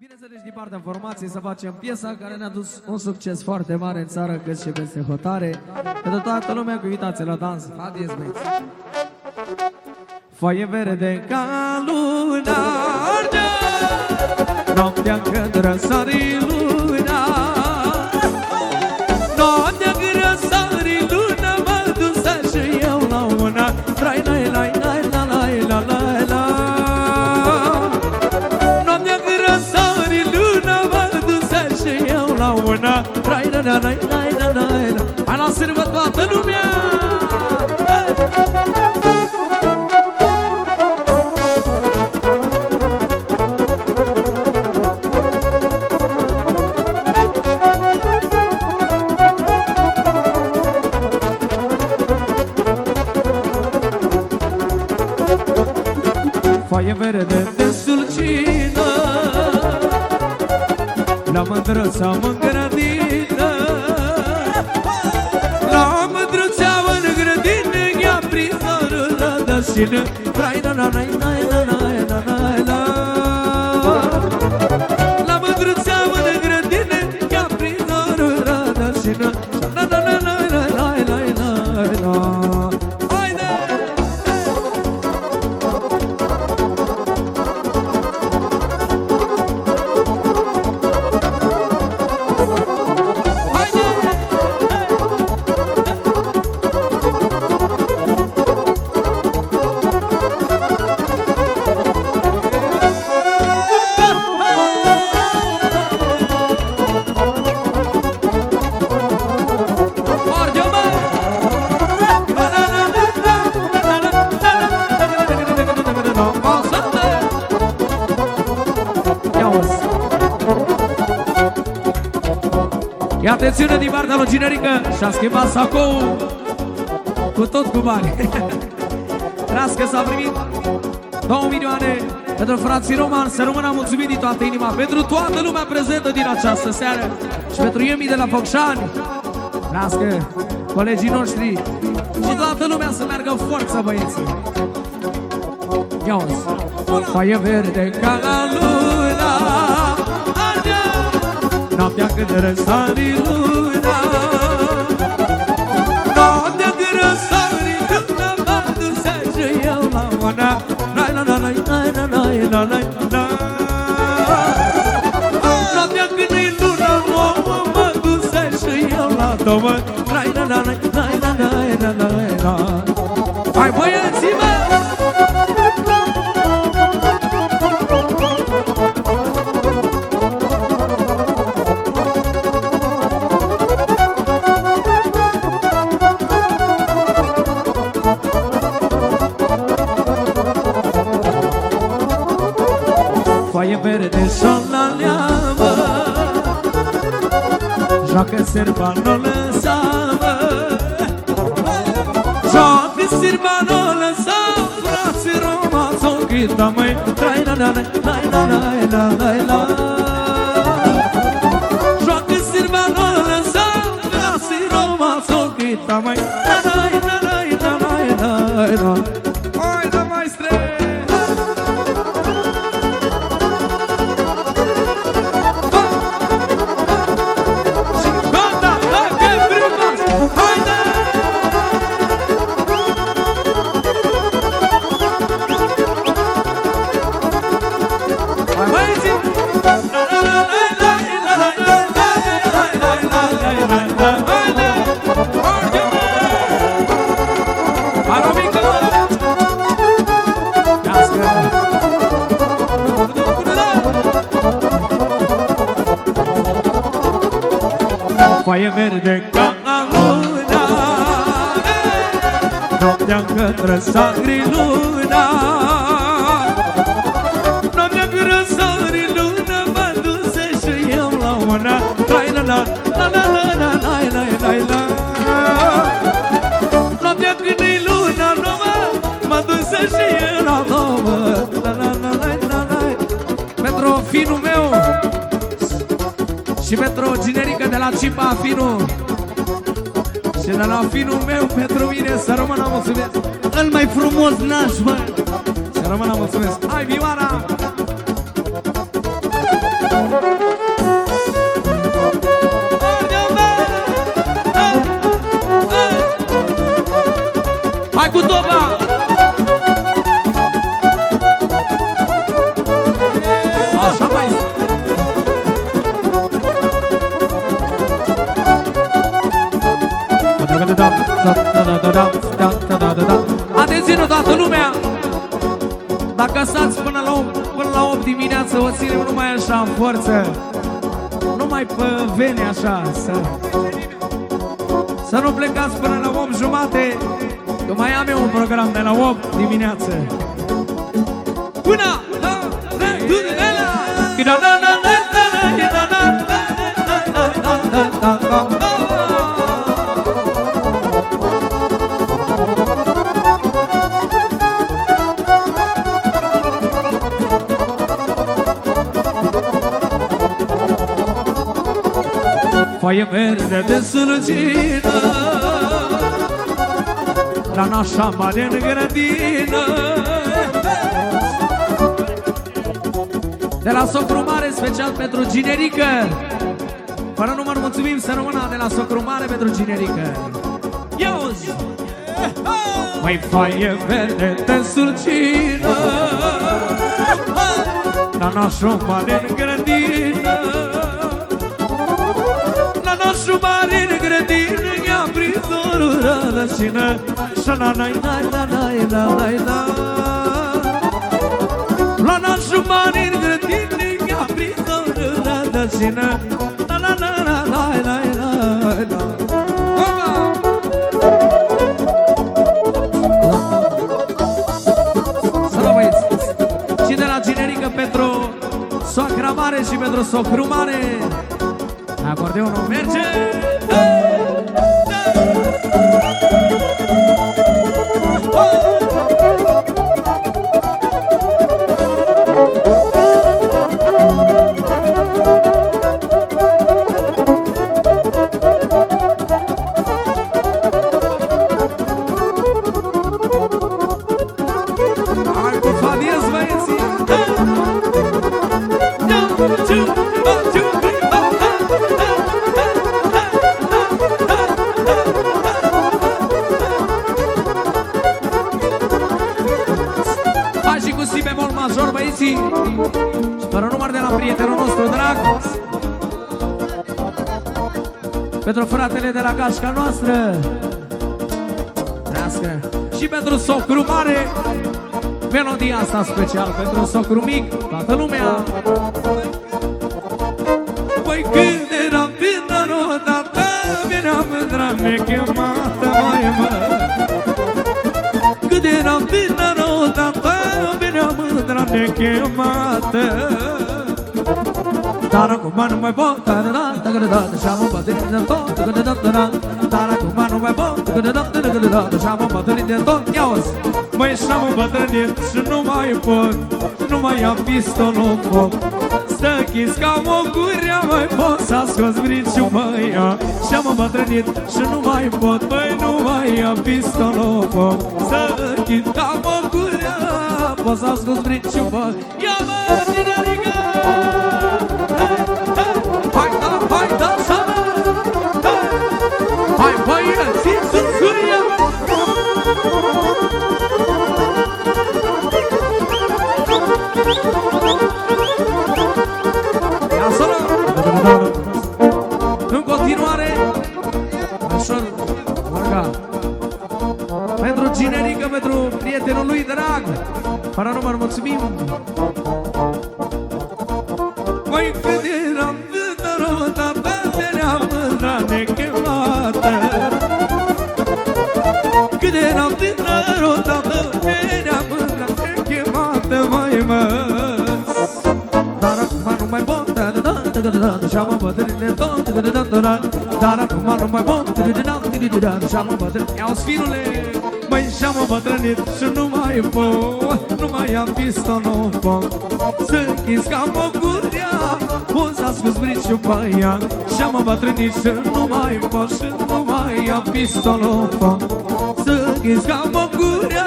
Bineînțeles, din partea formației să facem piesa care ne-a dus un succes foarte mare în țară, cât și peste hotare. Pentru toată lumea cu invitație la dans. Haideți, băieți! Foaie verde ca luna arde, Noaptea când răsari luna da da da da da Hai la sârbă toată lumea! Foaie verde de sulcină La mândră s-a mângrat rădășină Trai na na na na na na na na na. La mândrăța mă grădină I-a prins dorul rădășină atențiune din partea lui Ginerică. Și-a schimbat sacou Cu tot cu bani. Trească s-a primit 2 milioane pentru frații Roman Să rămână mulțumit din toată inima Pentru toată lumea prezentă din această seară. Și pentru Iemi de la Focșani. Trească colegii noștri Și toată lumea să meargă în forță băieții. Ia uzi. Foaie verde ca luna Arde dacă de răsari luna, da de răsari Joacă serba, nu lăsa mă Joacă serba, nu lăsa Frații Roma s-o chita măi. Trai la la la la la la la la Joacă serba, nu lăsa Frații Roma s-o chita măi. La la la la la la la la verde ca luna. Noaptea când răsari luna. Noaptea când răsari luna Mă duse și eu la una. Trai la la la la la la la și pentru generică de la Cipa Finu Și de la finul meu pentru mine Să rămână mulțumesc Cel mai frumos naș, mă! Să rămână mulțumesc Hai, Vioara! Atenție toată lumea! Dacă stați până la 8, până la 8 dimineață O ținem numai așa în forță. Numai pe vene așa Să, să nu plecați până la 8 jumate Că mai am eu un program de la 8 dimineață. Până la Foaie verde de sălăcină La nașa mare în grădină. De la Socru Mare, special pentru Ginerică. Fără număr, mulțumim să rămână de la Socru Mare pentru Ginerică. Iauzi! Mai foaie verde de sulcină La nașa mare în grădină Nașul mare în grădină I-a prins o rădăcină Și na na na na na na na na La nașul mare în grădină I-a prins o rădăcină Na na na na na na na na Să băieți Și de la generică pentru Soacra mare și pentru socru mare Acordeon não verde. Alto Fabinho vai assim. One, two, one, two. Pentru fratele de la gașca noastră. Trească. Și pentru socru mare Melodia asta special pentru socru mic Toată lumea. Păi când eram tânăr odată Veneam mândra nechemată mai mă. Când eram tânăr odată Veneam mândra nechemată Tara cu mano mai bom, tara da, tara da, deixamos bater dentro, tara da, tara. Tara cu mano mai bom, tara da, tara da, deixamos bater dentro, ios. Mai eșam da, da, da, bătrânit și nu mai pot, nu mai am pistolul în foc. Stă închis ca o gurea, mai pot s-a scos briciu, mai ia. Și-am îmbătrânit și nu mai pot, băi, nu mai am pistolul în foc. Stă închis ca o gurea, pot s-a scos briciu, mai ia. Ia mă, tinerică! Thank you. eram tânăr odată Veneam mâna chemată mai măs Dar acum nu mai pot Și-am bătrâne tot Dar acum nu mai pot Și-am bătrâne Iau sfirule Măi și-am îmbătrânit și nu mai pot Nu mai am pistonul Să închis ca măgurea Poza cu zbriciu baia Și-am îmbătrânit și nu mai pot Și nu mai am pistonul Să Ești ca mă gura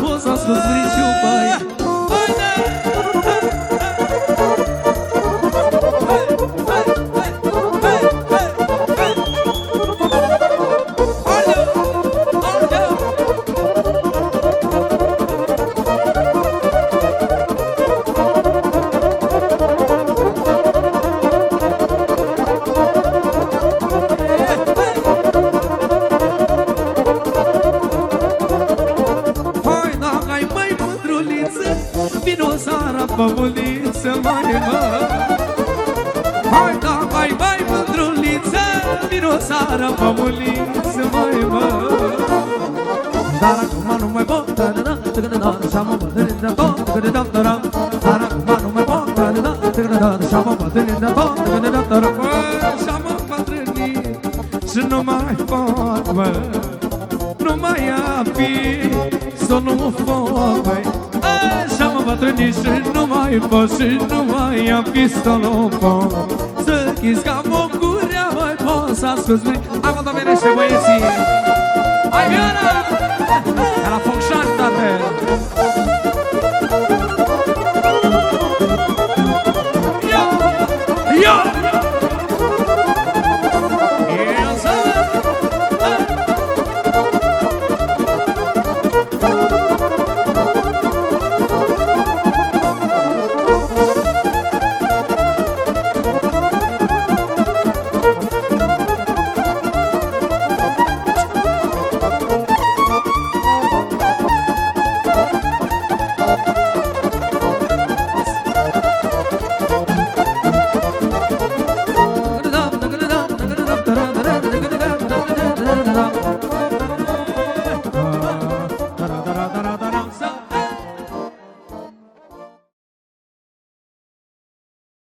Poți să ascult briciu, bai. Haide! Da. Haide! Ea într-o seară Pămuliță, măi, mă Dar acum nu mai pot da, da, da, da, da, da, Așa mă bătrâni de tot Da, da, da, da, Dar acum nu mai pot da, da, da, da, da, da, Așa mă bătrâni de tot Da, da, da, da, da, Așa mă bătrâni Și nu mai pot, mă Nu mai am fi Să nu pot, măi Așa mă bătrâni și nu mai pot Și nu mai am fi Să nu pot Să închizi ca o gurea, măi Pot să asculți mâini Acum domenește băieții Hai, Viana! E la Focșani, tate!